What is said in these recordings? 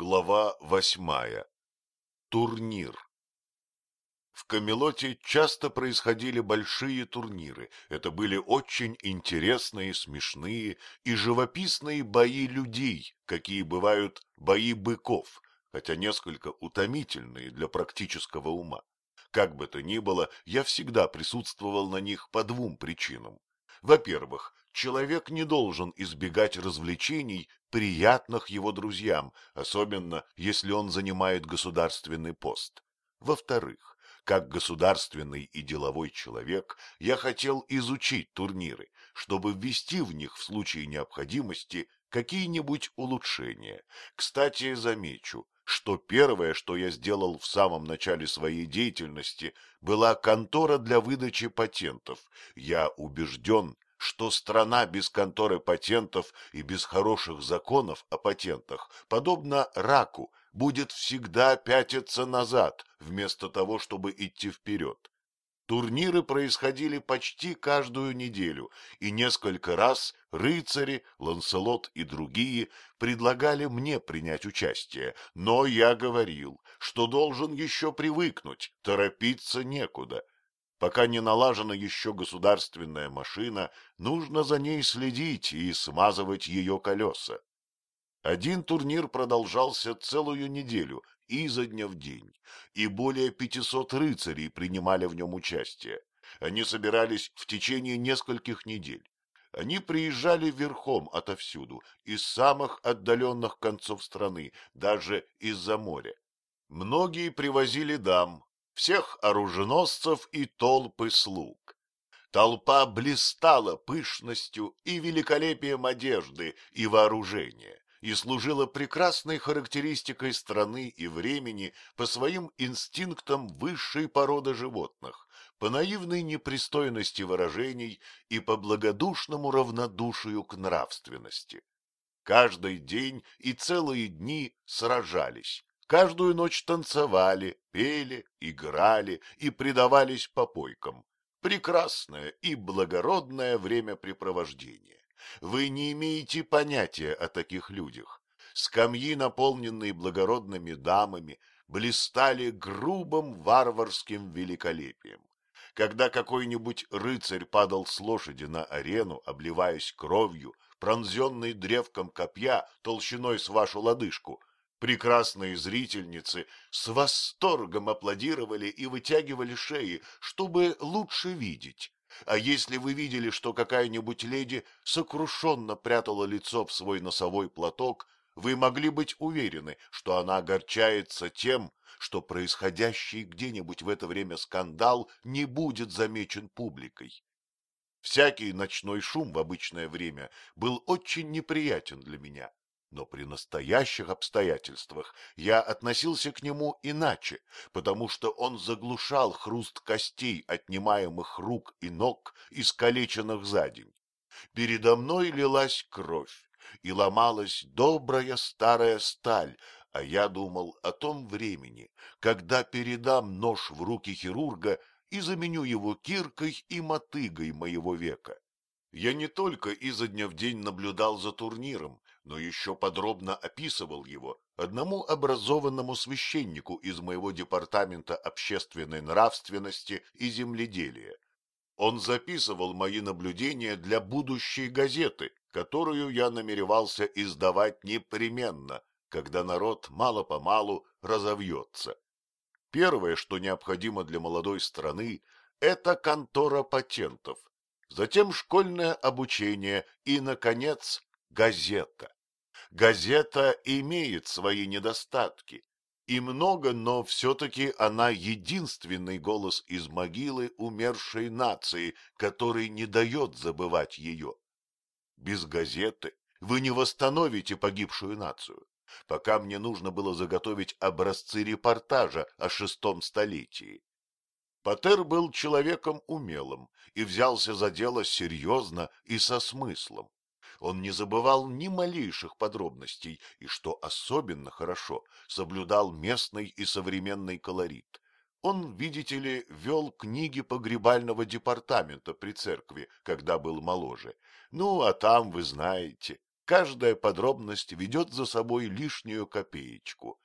Глава восьмая. Турнир. В Камелоте часто происходили большие турниры. Это были очень интересные, смешные и живописные бои людей, какие бывают бои быков, хотя несколько утомительные для практического ума. Как бы то ни было, я всегда присутствовал на них по двум причинам. Во-первых, человек не должен избегать развлечений, приятных его друзьям, особенно если он занимает государственный пост. Во-вторых, как государственный и деловой человек, я хотел изучить турниры, чтобы ввести в них в случае необходимости какие-нибудь улучшения. Кстати, замечу, что первое, что я сделал в самом начале своей деятельности, была контора для выдачи патентов. Я убежден, что страна без конторы патентов и без хороших законов о патентах, подобно раку, будет всегда пятиться назад, вместо того, чтобы идти вперед. Турниры происходили почти каждую неделю, и несколько раз рыцари, Ланселот и другие предлагали мне принять участие, но я говорил, что должен еще привыкнуть, торопиться некуда. Пока не налажена еще государственная машина, нужно за ней следить и смазывать ее колеса. Один турнир продолжался целую неделю, изо дня в день, и более пятисот рыцарей принимали в нем участие. Они собирались в течение нескольких недель. Они приезжали верхом отовсюду, из самых отдаленных концов страны, даже из-за моря. Многие привозили дам, всех оруженосцев и толпы слуг. Толпа блистала пышностью и великолепием одежды и вооружения и служила прекрасной характеристикой страны и времени по своим инстинктам высшей породы животных, по наивной непристойности выражений и по благодушному равнодушию к нравственности. Каждый день и целые дни сражались, Каждую ночь танцевали, пели, играли и предавались попойкам. Прекрасное и благородное времяпрепровождение. Вы не имеете понятия о таких людях. Скамьи, наполненные благородными дамами, блистали грубым варварским великолепием. Когда какой-нибудь рыцарь падал с лошади на арену, обливаясь кровью, пронзенный древком копья толщиной с вашу лодыжку, Прекрасные зрительницы с восторгом аплодировали и вытягивали шеи, чтобы лучше видеть. А если вы видели, что какая-нибудь леди сокрушенно прятала лицо в свой носовой платок, вы могли быть уверены, что она огорчается тем, что происходящий где-нибудь в это время скандал не будет замечен публикой. Всякий ночной шум в обычное время был очень неприятен для меня. Но при настоящих обстоятельствах я относился к нему иначе, потому что он заглушал хруст костей, отнимаемых рук и ног, искалеченных за день. Передо мной лилась кровь, и ломалась добрая старая сталь, а я думал о том времени, когда передам нож в руки хирурга и заменю его киркой и мотыгой моего века. Я не только изо дня в день наблюдал за турниром, но еще подробно описывал его одному образованному священнику из моего департамента общественной нравственности и земледелия. Он записывал мои наблюдения для будущей газеты, которую я намеревался издавать непременно, когда народ мало-помалу разовьется. Первое, что необходимо для молодой страны, это контора патентов, затем школьное обучение и, наконец, газета. Газета имеет свои недостатки, и много, но все-таки она единственный голос из могилы умершей нации, который не дает забывать ее. Без газеты вы не восстановите погибшую нацию. Пока мне нужно было заготовить образцы репортажа о шестом столетии. Патер был человеком умелым и взялся за дело серьезно и со смыслом. Он не забывал ни малейших подробностей и, что особенно хорошо, соблюдал местный и современный колорит. Он, видите ли, вел книги погребального департамента при церкви, когда был моложе. Ну, а там, вы знаете, каждая подробность ведет за собой лишнюю копеечку.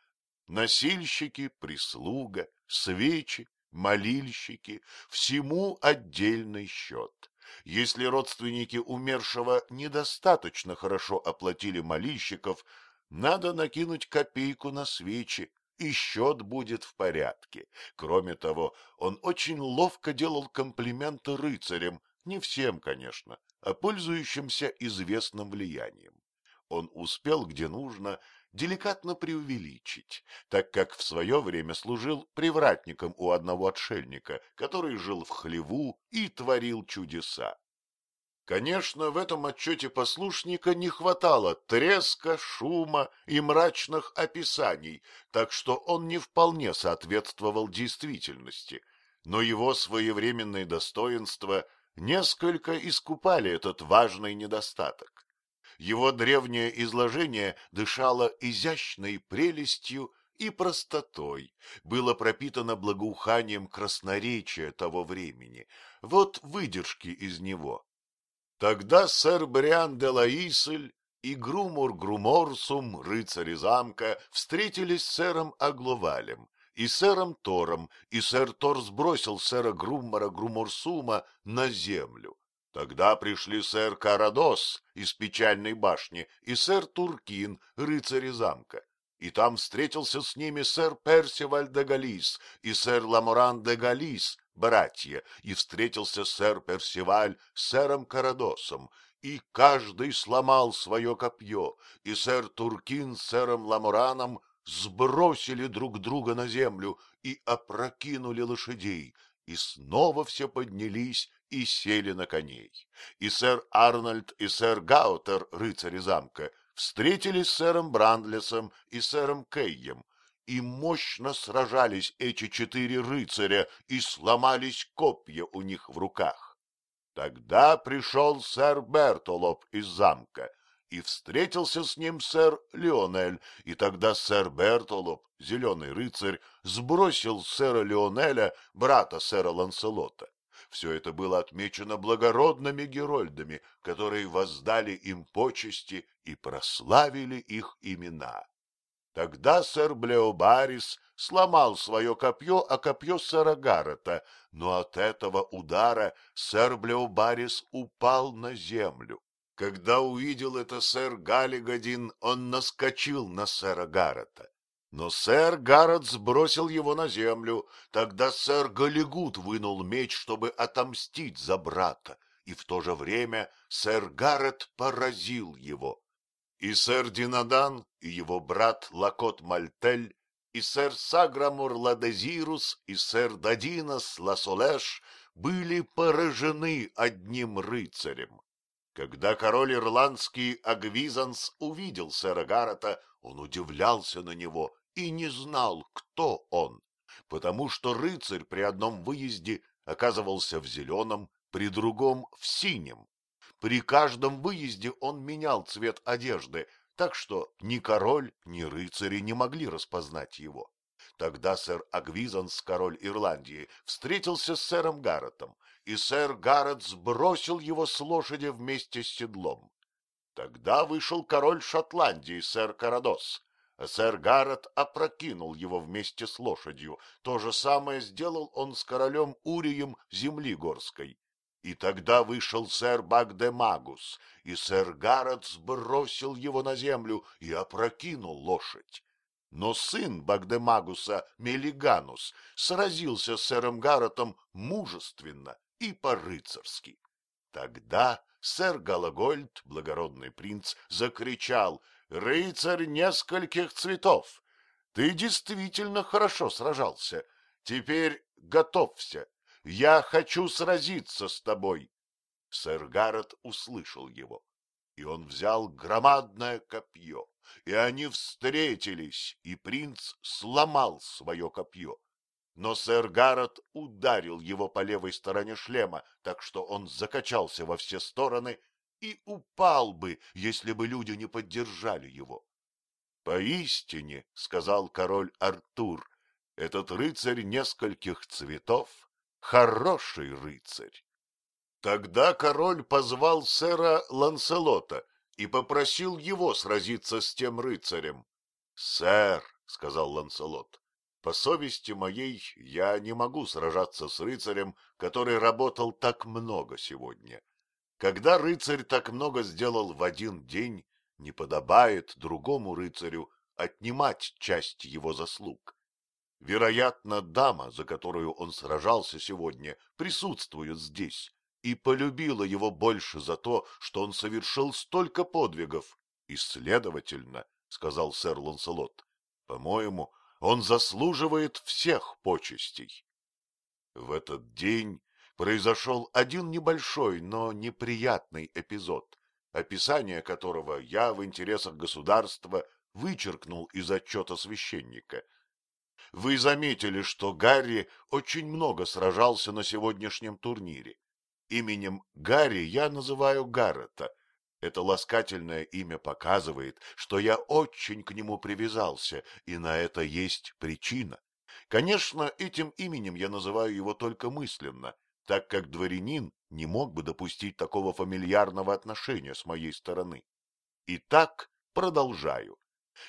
Носильщики, прислуга, свечи, молильщики — всему отдельный счет. Если родственники умершего недостаточно хорошо оплатили молильщиков, надо накинуть копейку на свечи, и счет будет в порядке. Кроме того, он очень ловко делал комплименты рыцарям, не всем, конечно, а пользующимся известным влиянием. Он успел, где нужно, деликатно преувеличить, так как в свое время служил привратником у одного отшельника, который жил в хлеву и творил чудеса. Конечно, в этом отчете послушника не хватало треска, шума и мрачных описаний, так что он не вполне соответствовал действительности, но его своевременные достоинства несколько искупали этот важный недостаток. Его древнее изложение дышало изящной прелестью и простотой, было пропитано благоуханием красноречия того времени. Вот выдержки из него. Тогда сэр Бриан де Лаисель и Грумур Груморсум, рыцари замка, встретились с сэром Агловалем и сэром Тором, и сэр Тор сбросил сэра Груммара Груморсума на землю. Тогда пришли сэр Карадос из печальной башни и сэр Туркин, рыцари замка. И там встретился с ними сэр Персиваль де Галис и сэр Ламоран де Галис, братья, и встретился сэр Персиваль с сэром Карадосом, и каждый сломал свое копье, и сэр Туркин с сэром Ламораном сбросили друг друга на землю и опрокинули лошадей, и снова все поднялись и сели на коней. И сэр Арнольд и сэр Гаутер, рыцари замка, встретились с сэром Брандлесом и сэром Кейем, и мощно сражались эти четыре рыцаря, и сломались копья у них в руках. Тогда пришел сэр Бертолоп из замка, и встретился с ним сэр Леонель, и тогда сэр Бертолоп, зеленый рыцарь, сбросил сэра Леонеля, брата сэра Ланселота. Все это было отмечено благородными герольдами, которые воздали им почести и прославили их имена. Тогда сэр Блеобарис сломал свое копье, а копье сэра Гаррета, но от этого удара сэр Блеобарис упал на землю. Когда увидел это сэр Галлигадин, он наскочил на сэра Гаррета. Но сэр Гаррет сбросил его на землю. Тогда сэр Галигут вынул меч, чтобы отомстить за брата, и в то же время сэр Гаррет поразил его. И сэр Динадан, и его брат Лакот Мальтель, и сэр Саграмур Ладезирус, и сэр Дадинас Ласолеш были поражены одним рыцарем. Когда король ирландский Агвизанс увидел сэра Гаррета, он удивлялся на него и не знал, кто он, потому что рыцарь при одном выезде оказывался в зеленом, при другом — в синем. При каждом выезде он менял цвет одежды, так что ни король, ни рыцари не могли распознать его. Тогда сэр Агвизанс, король Ирландии, встретился с сэром Гарретом, и сэр Гаррет сбросил его с лошади вместе с седлом. Тогда вышел король Шотландии, сэр Карадос, сэр Гаррет опрокинул его вместе с лошадью. То же самое сделал он с королем Урием земли горской. И тогда вышел сэр Багдемагус, и сэр Гаррет сбросил его на землю и опрокинул лошадь. Но сын Багдемагуса, Мелиганус, сразился с сэром Гарретом мужественно и по-рыцарски. Тогда сэр Галагольд, благородный принц, закричал «Рыцарь нескольких цветов! Ты действительно хорошо сражался. Теперь готовься, я хочу сразиться с тобой. Сэр Гаррет услышал его, и он взял громадное копье, и они встретились, и принц сломал свое копье. Но сэр Гаррет ударил его по левой стороне шлема, так что он закачался во все стороны и упал бы, если бы люди не поддержали его. — Поистине, — сказал король Артур, — этот рыцарь нескольких цветов хороший рыцарь. Тогда король позвал сэра Ланселота, и попросил его сразиться с тем рыцарем. — Сэр, — сказал Ланселот, — по совести моей я не могу сражаться с рыцарем, который работал так много сегодня. Когда рыцарь так много сделал в один день, не подобает другому рыцарю отнимать часть его заслуг. Вероятно, дама, за которую он сражался сегодня, присутствует здесь и полюбила его больше за то, что он совершил столько подвигов. И, следовательно, — сказал сэр Ланселот, — по-моему, он заслуживает всех почестей. В этот день произошел один небольшой, но неприятный эпизод, описание которого я в интересах государства вычеркнул из отчета священника. Вы заметили, что Гарри очень много сражался на сегодняшнем турнире. Именем Гарри я называю Гаррета. Это ласкательное имя показывает, что я очень к нему привязался, и на это есть причина. Конечно, этим именем я называю его только мысленно, так как дворянин не мог бы допустить такого фамильярного отношения с моей стороны. Итак, продолжаю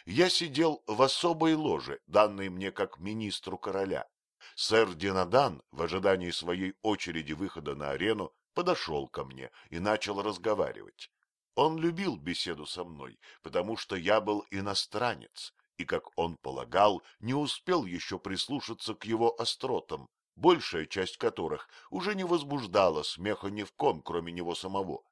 я сидел в особой ложе, данной мне как министру короля. Сэр Динадан, в ожидании своей очереди выхода на арену, подошел ко мне и начал разговаривать. Он любил беседу со мной, потому что я был иностранец, и, как он полагал, не успел еще прислушаться к его остротам, большая часть которых уже не возбуждала смеха ни в ком, кроме него самого.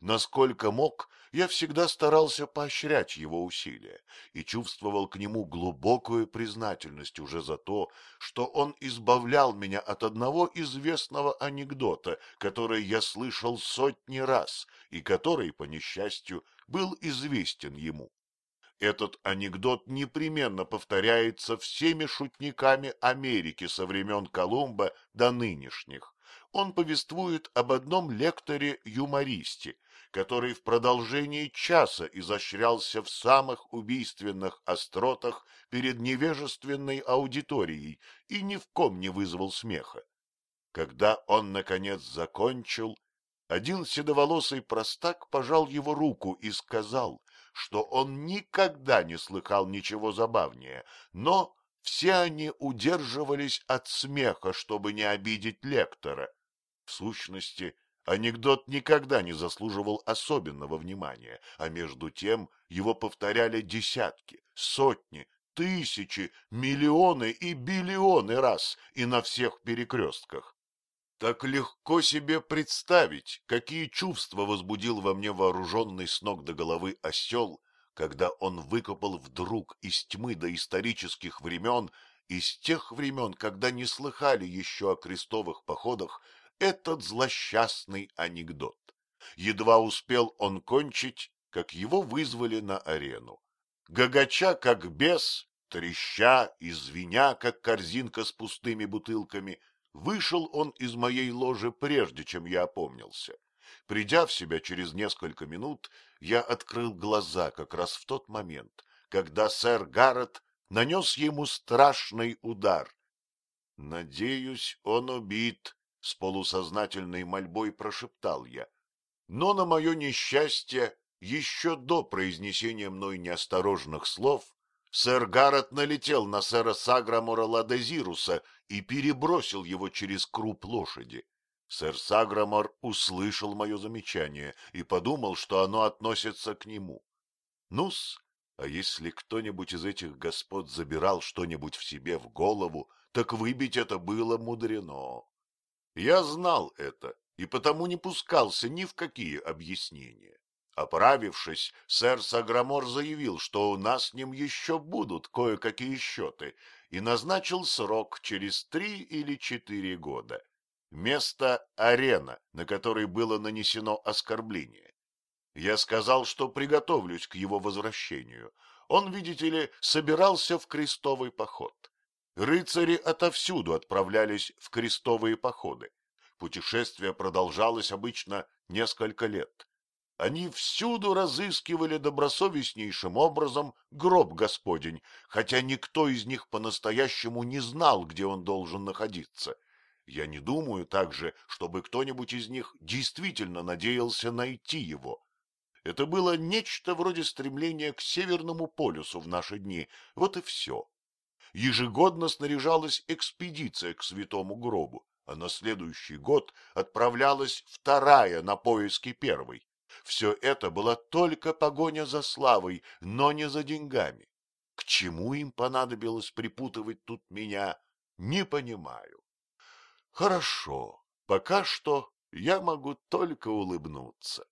Насколько мог, я всегда старался поощрять его усилия и чувствовал к нему глубокую признательность уже за то, что он избавлял меня от одного известного анекдота, который я слышал сотни раз и который, по несчастью, был известен ему. Этот анекдот непременно повторяется всеми шутниками Америки со времен Колумба до нынешних. Он повествует об одном лекторе-юмористе, который в продолжении часа изощрялся в самых убийственных остротах перед невежественной аудиторией и ни в ком не вызвал смеха. Когда он, наконец, закончил, один седоволосый простак пожал его руку и сказал, что он никогда не слыхал ничего забавнее, но все они удерживались от смеха, чтобы не обидеть лектора. В сущности, Анекдот никогда не заслуживал особенного внимания, а между тем его повторяли десятки, сотни, тысячи, миллионы и биллионы раз и на всех перекрестках. Так легко себе представить, какие чувства возбудил во мне вооруженный с ног до головы осел, когда он выкопал вдруг из тьмы до исторических времен, из тех времен, когда не слыхали еще о крестовых походах, этот злосчастный анекдот. Едва успел он кончить, как его вызвали на арену. Гагача, как бес, треща и звеня, как корзинка с пустыми бутылками, вышел он из моей ложи прежде, чем я опомнился. Придя в себя через несколько минут, я открыл глаза как раз в тот момент, когда сэр Гаррет нанес ему страшный удар. Надеюсь, он убит, с полусознательной мольбой прошептал я. Но на мое несчастье, еще до произнесения мной неосторожных слов, сэр Гаррет налетел на сэра Саграмора Ладезируса и перебросил его через круп лошади. Сэр Саграмор услышал мое замечание и подумал, что оно относится к нему. Ну-с, а если кто-нибудь из этих господ забирал что-нибудь в себе в голову, так выбить это было мудрено. Я знал это и потому не пускался ни в какие объяснения. Оправившись, сэр Саграмор заявил, что у нас с ним еще будут кое-какие счеты, и назначил срок через три или четыре года. Место — арена, на которой было нанесено оскорбление. Я сказал, что приготовлюсь к его возвращению. Он, видите ли, собирался в крестовый поход. Рыцари отовсюду отправлялись в крестовые походы. Путешествие продолжалось обычно несколько лет. Они всюду разыскивали добросовестнейшим образом гроб Господень, хотя никто из них по-настоящему не знал, где он должен находиться. Я не думаю также, чтобы кто-нибудь из них действительно надеялся найти его. Это было нечто вроде стремления к Северному полюсу в наши дни. Вот и все. Ежегодно снаряжалась экспедиция к Святому Гробу, а на следующий год отправлялась вторая на поиски первой. Все это была только погоня за славой, но не за деньгами. К чему им понадобилось припутывать тут меня, не понимаю. Хорошо, пока что я могу только улыбнуться.